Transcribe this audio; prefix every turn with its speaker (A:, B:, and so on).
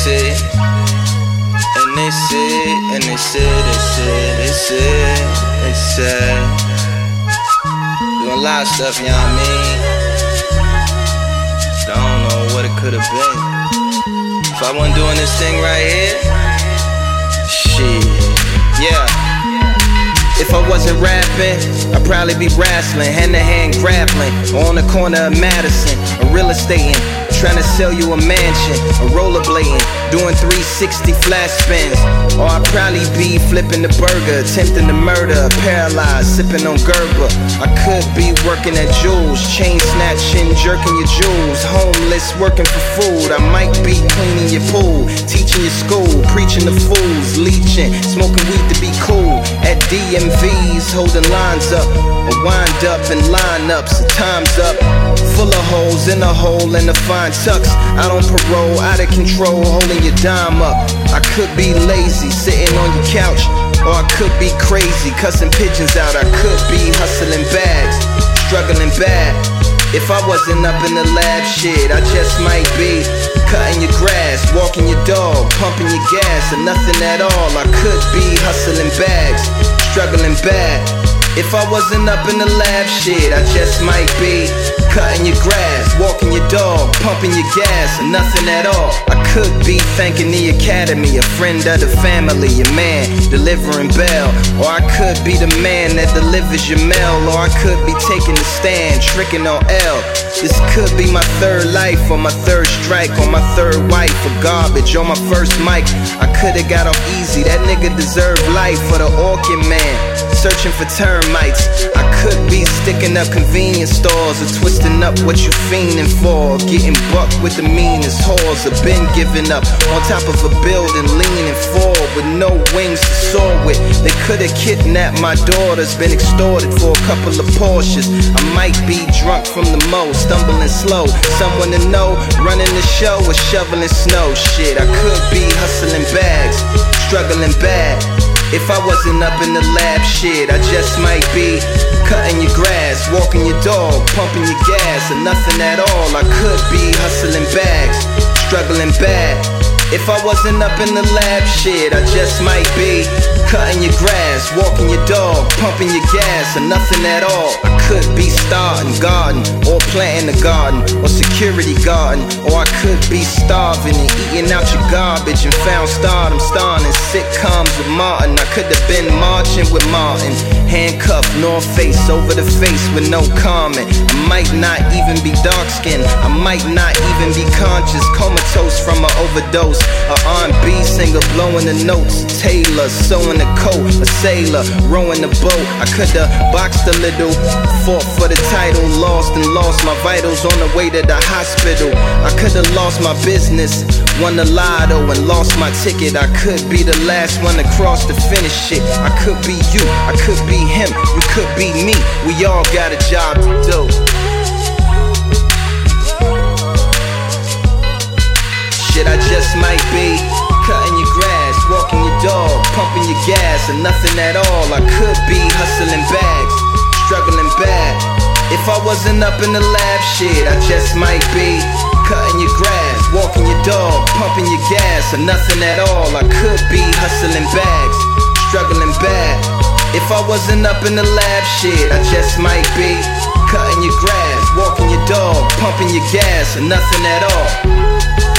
A: say, and they say, and they say, they say, they say, they say. Doing a lot of stuff, you know what I mean? Don't know what it could have been. If I wasn't doing this thing right here, shit, yeah.
B: If I wasn't rapping, I'd probably be wrestling, hand to hand grappling, or on the corner of Madison, or real estating, trying to sell you a mansion, a rollerblading, doing 360 flash spins. Or I'd probably be flipping the burger, attempting to murder, paralyzed, sipping on Gerber. I could be working at Jules, chain snatching, jerking your jewels, homeless, working for food. I might be cleaning your pool, teaching your school, preaching to fools, leeching, smoking weed to be cool. At DMVs, holding lines up, wind up in lineups, the time's up. Full of holes in a hole and a fine tux. Out on parole, out of control, holding your dime up. I could be lazy, sitting on your couch. Or I could be crazy, cussing pigeons out. I could be hustling bags, struggling bad. If I wasn't up in the lab, shit, I just might be cutting your grass, walking your dog, pumping your gas, or nothing at all. I could be hustling bags, struggling bad. If I wasn't up in the lab, shit, I just might be cutting your grass, walking your dog, pumping your gas, or nothing at all. I could be thanking the academy, a friend of the family, a man delivering bail. Or I could be the man that delivers your mail. Or I could be taking the stand, tricking on L. This could be my third life, or my third strike, or my third wife, or garbage, or my first mic. I could've got off easy, that nigga deserved life for the orchid man. Searching for termites. I could be sticking up convenience stores or twisting up what you fiending for. Getting bucked with the meanest whores. Or been giving up on top of a building, leaning forward with no wings to soar with. They could've kidnapped my daughters, been extorted for a couple of Porsches. I might be drunk from the mo, stumbling slow. Someone to know, running the show or shoveling snow. Shit, I could Wasn't up in the lab, shit, I just might be cutting your grass, walking your dog, pumping your gas, or nothing at all. I could be hustling bags, struggling bad. If I wasn't up in the lab, shit, I just might be cutting your grass, walking your dog, pumping your gas, or nothing at all. I could be starting garden, or planting a garden, or security garden, or I could be starving and eating out your garbage and found stardom, starring in sitcoms with Martin. I could have been marching with Martin, handcuffed, North Face over the face with no comment. I might not even be dark skinned, I might not even be conscious, comatose from an overdose. A R&B singer blowing the notes, tailor sewing a coat, a sailor rowing the boat. I coulda boxed a little, fought for the title, lost and lost my vitals on the way to the hospital. I coulda lost my business, won the lotto and lost my ticket. I could be the last one to cross the finish shit. I could be you, I could be him, you could be me. We all got a job to do. Shit, I just might be pumping your gas, and nothing at all. I could be hustling bags, struggling bad. If I wasn't up in the lab, shit, I just might be cutting your grass, walking your dog, pumping your gas, or nothing at all. I could be hustling bags, struggling bad. If I wasn't up in the lab, shit, I just might be cutting your grass, walking your dog, pumping your gas, or nothing at all.